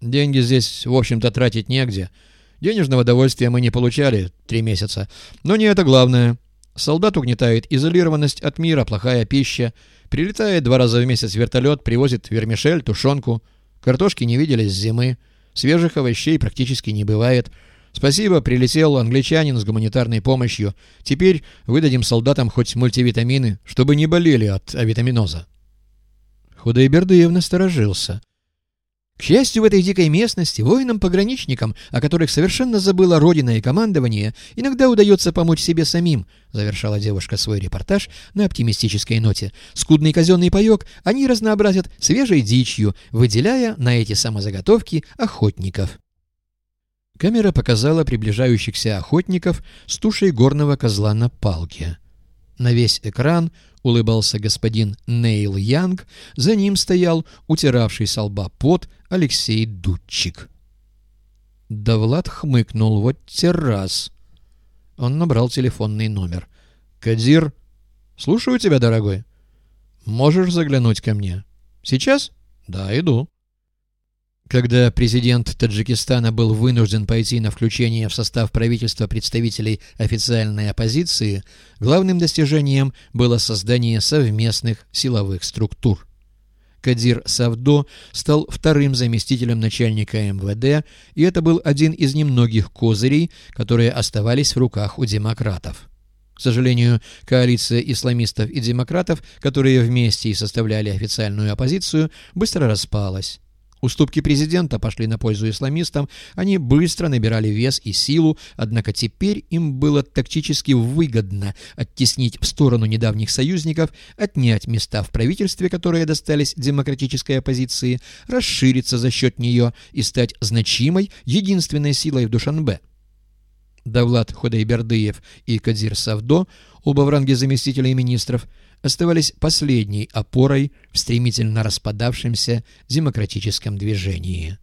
Деньги здесь, в общем-то, тратить негде. Денежного удовольствия мы не получали три месяца. Но не это главное. Солдат угнетает изолированность от мира, плохая пища. Прилетает два раза в месяц вертолет, привозит вермишель, тушенку. Картошки не видели с зимы. Свежих овощей практически не бывает. Спасибо, прилетел англичанин с гуманитарной помощью. Теперь выдадим солдатам хоть мультивитамины, чтобы не болели от авитаминоза. Худайбердыев насторожился. К счастью, в этой дикой местности воинам-пограничникам, о которых совершенно забыла Родина и командование, иногда удается помочь себе самим, завершала девушка свой репортаж на оптимистической ноте. Скудный казенный паек они разнообразят свежей дичью, выделяя на эти самозаготовки охотников. Камера показала приближающихся охотников с тушей горного козла на палке. На весь экран улыбался господин Нейл Янг, за ним стоял утиравший со лба пот Алексей Дудчик. Да Влад хмыкнул вот террас. Он набрал телефонный номер. «Кадир, слушаю тебя, дорогой. Можешь заглянуть ко мне? Сейчас? Да, иду». Когда президент Таджикистана был вынужден пойти на включение в состав правительства представителей официальной оппозиции, главным достижением было создание совместных силовых структур. Кадир Савдо стал вторым заместителем начальника МВД, и это был один из немногих козырей, которые оставались в руках у демократов. К сожалению, коалиция исламистов и демократов, которые вместе и составляли официальную оппозицию, быстро распалась. Уступки президента пошли на пользу исламистам, они быстро набирали вес и силу, однако теперь им было тактически выгодно оттеснить в сторону недавних союзников, отнять места в правительстве, которые достались демократической оппозиции, расшириться за счет нее и стать значимой единственной силой в Душанбе. Давлат Ходайбердыев и Кадир Савдо, оба в ранге заместителей министров, оставались последней опорой в стремительно распадавшемся демократическом движении.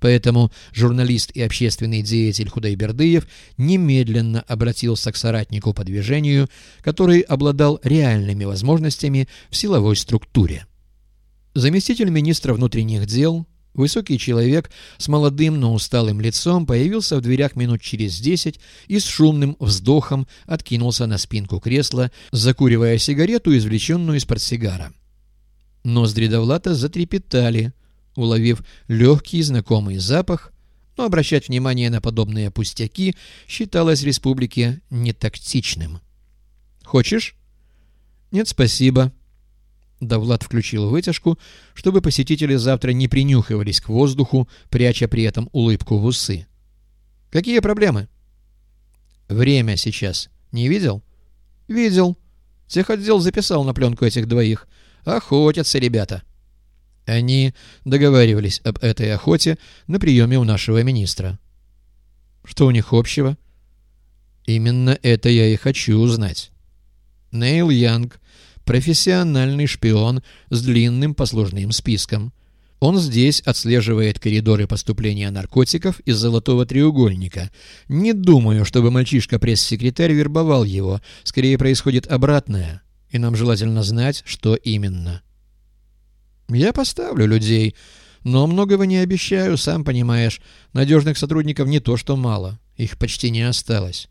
Поэтому журналист и общественный деятель Худайбердыев немедленно обратился к соратнику по движению, который обладал реальными возможностями в силовой структуре. Заместитель министра внутренних дел Высокий человек с молодым, но усталым лицом появился в дверях минут через десять и с шумным вздохом откинулся на спинку кресла, закуривая сигарету, извлеченную из портсигара. Ноздри Довлата затрепетали, уловив легкий знакомый запах, но обращать внимание на подобные пустяки считалось в республике нетактичным. «Хочешь?» «Нет, спасибо», Давлад включил вытяжку, чтобы посетители завтра не принюхивались к воздуху, пряча при этом улыбку в усы. «Какие проблемы?» «Время сейчас. Не видел?» «Видел. Техотдел записал на пленку этих двоих. Охотятся ребята». Они договаривались об этой охоте на приеме у нашего министра. «Что у них общего?» «Именно это я и хочу узнать». Нейл Янг профессиональный шпион с длинным послужным списком. Он здесь отслеживает коридоры поступления наркотиков из золотого треугольника. Не думаю, чтобы мальчишка-пресс-секретарь вербовал его. Скорее происходит обратное. И нам желательно знать, что именно. Я поставлю людей, но многого не обещаю, сам понимаешь. Надежных сотрудников не то что мало. Их почти не осталось.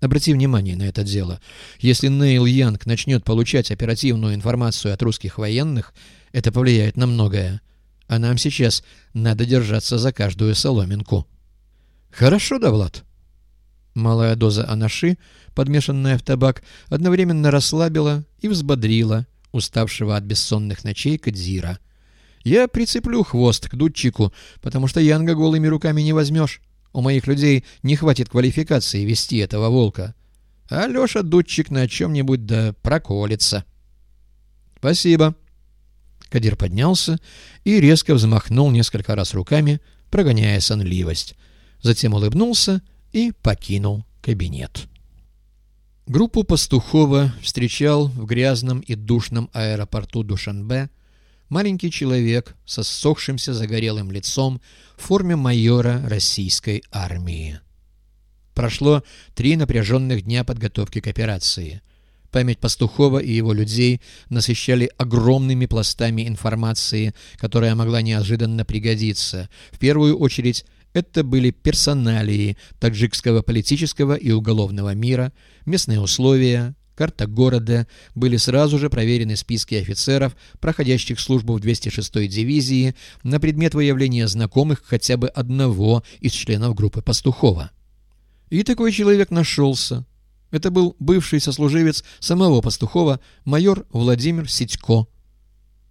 Обрати внимание на это дело. Если Нейл Янг начнет получать оперативную информацию от русских военных, это повлияет на многое. А нам сейчас надо держаться за каждую соломинку. Хорошо, Давлад. Малая доза анаши, подмешанная в табак, одновременно расслабила и взбодрила уставшего от бессонных ночей Кадзира. Я прицеплю хвост к дудчику, потому что Янга голыми руками не возьмешь. У моих людей не хватит квалификации вести этого волка. А Леша Дудчик на чем-нибудь да проколется. Спасибо. Кадир поднялся и резко взмахнул несколько раз руками, прогоняя сонливость. Затем улыбнулся и покинул кабинет. Группу Пастухова встречал в грязном и душном аэропорту Душанбе маленький человек со ссохшимся загорелым лицом в форме майора российской армии. Прошло три напряженных дня подготовки к операции. Память Пастухова и его людей насыщали огромными пластами информации, которая могла неожиданно пригодиться. В первую очередь, это были персоналии таджикского политического и уголовного мира, местные условия, карта города, были сразу же проверены списки офицеров, проходящих службу в 206-й дивизии, на предмет выявления знакомых хотя бы одного из членов группы Пастухова. И такой человек нашелся. Это был бывший сослуживец самого Пастухова, майор Владимир Сидько.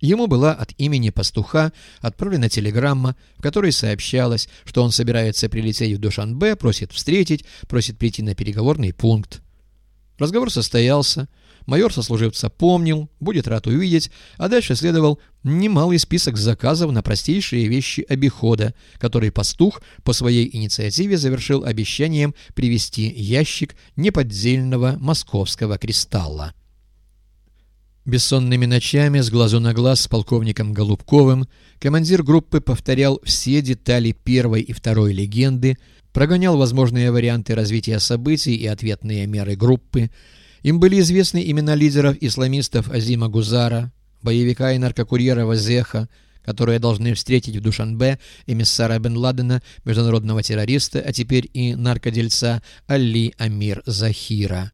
Ему была от имени пастуха отправлена телеграмма, в которой сообщалось, что он собирается прилететь в Душанбе, просит встретить, просит прийти на переговорный пункт. Разговор состоялся, майор сослуживца помнил, будет рад увидеть, а дальше следовал немалый список заказов на простейшие вещи обихода, который пастух по своей инициативе завершил обещанием привезти ящик неподдельного московского кристалла. Бессонными ночами с глазу на глаз с полковником Голубковым командир группы повторял все детали первой и второй легенды, прогонял возможные варианты развития событий и ответные меры группы. Им были известны имена лидеров исламистов Азима Гузара, боевика и наркокурьера Вазеха, которые должны встретить в Душанбе эмиссара бен Ладена, международного террориста, а теперь и наркодельца Али Амир Захира.